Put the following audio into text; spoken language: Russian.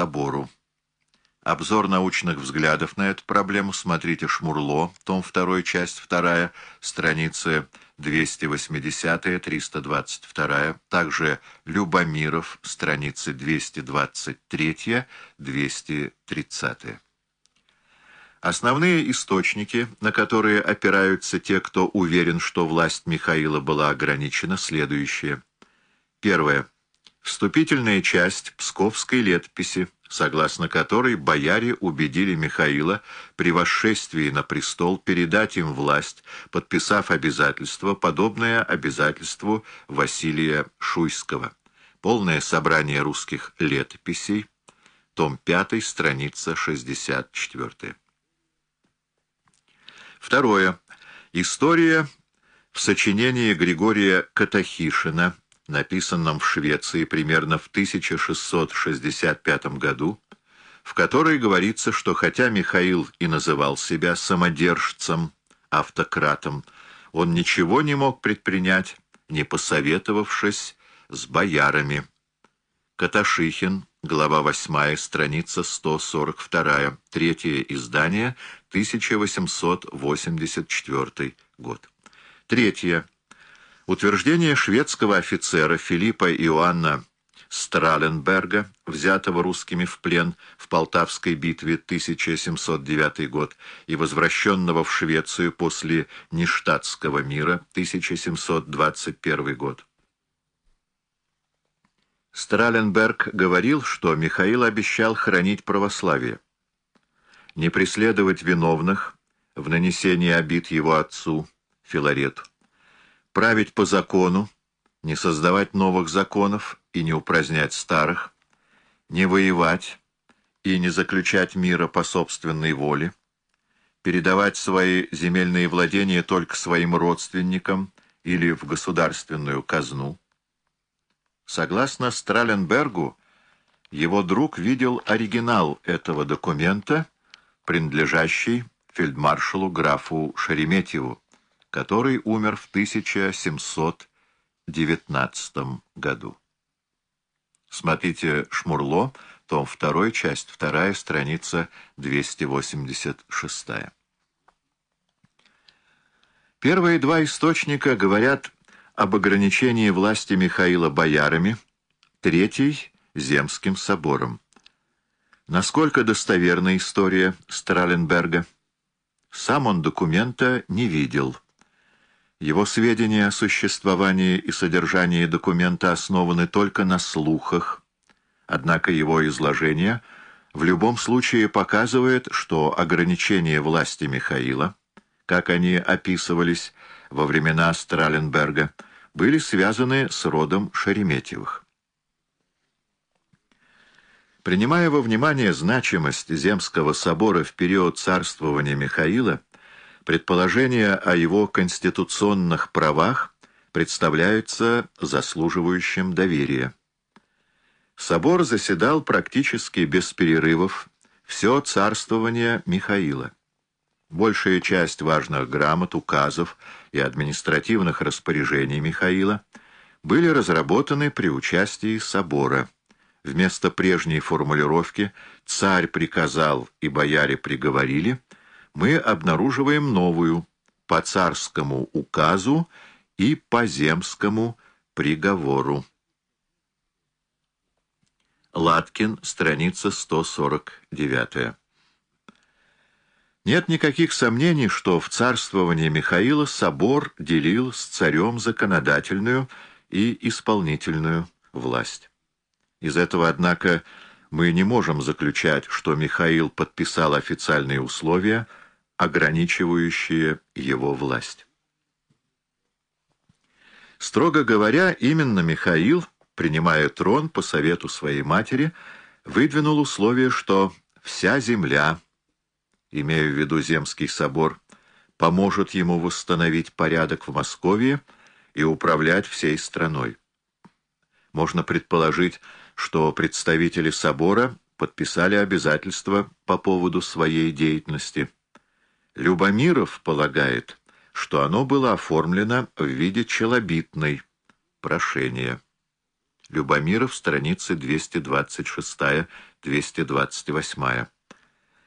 собору. Обзор научных взглядов на эту проблему смотрите «Шмурло», том 2, часть 2, страницы 280-322, также Любомиров, страницы 223-230. Основные источники, на которые опираются те, кто уверен, что власть Михаила была ограничена, следующие. Первое. Вступительная часть Псковской летописи, согласно которой бояре убедили Михаила при восшествии на престол передать им власть, подписав обязательство, подобное обязательству Василия Шуйского. Полное собрание русских летописей, том 5, страница 64. Второе. История в сочинении Григория Катахишина, написанном в Швеции примерно в 1665 году, в которой говорится, что хотя Михаил и называл себя самодержцем, автократом, он ничего не мог предпринять, не посоветовавшись с боярами. Каташихин, глава 8, страница 142, третье издание, 1884 год. Третье. Утверждение шведского офицера Филиппа Иоанна Страленберга, взятого русскими в плен в Полтавской битве 1709 год и возвращенного в Швецию после Ништадтского мира 1721 год. Страленберг говорил, что Михаил обещал хранить православие не преследовать виновных в нанесении обид его отцу Филарету, править по закону, не создавать новых законов и не упразднять старых, не воевать и не заключать мира по собственной воле, передавать свои земельные владения только своим родственникам или в государственную казну. Согласно Страленбергу, его друг видел оригинал этого документа принадлежащий фельдмаршалу графу Шереметьеву, который умер в 1719 году. Смотрите «Шмурло», том 2, часть 2, страница 286. Первые два источника говорят об ограничении власти Михаила боярами, третий — Земским собором. Насколько достоверна история Страленберга? Сам он документа не видел. Его сведения о существовании и содержании документа основаны только на слухах, однако его изложение в любом случае показывает, что ограничения власти Михаила, как они описывались во времена Страленберга, были связаны с родом Шереметьевых. Принимая во внимание значимость Земского собора в период царствования Михаила, предположения о его конституционных правах представляются заслуживающим доверия. Собор заседал практически без перерывов все царствование Михаила. Большая часть важных грамот, указов и административных распоряжений Михаила были разработаны при участии собора. Вместо прежней формулировки «царь приказал и бояре приговорили» мы обнаруживаем новую «по царскому указу и по земскому приговору». Латкин, страница 149. Нет никаких сомнений, что в царствовании Михаила собор делил с царем законодательную и исполнительную власть. Из этого, однако, мы не можем заключать, что Михаил подписал официальные условия, ограничивающие его власть. Строго говоря, именно Михаил, принимая трон по совету своей матери, выдвинул условие, что вся земля, имея в виду Земский собор, поможет ему восстановить порядок в Москве и управлять всей страной. Можно предположить, что представители собора подписали обязательства по поводу своей деятельности. Любомиров полагает, что оно было оформлено в виде челобитной прошения. Любомиров, страницы 226-228.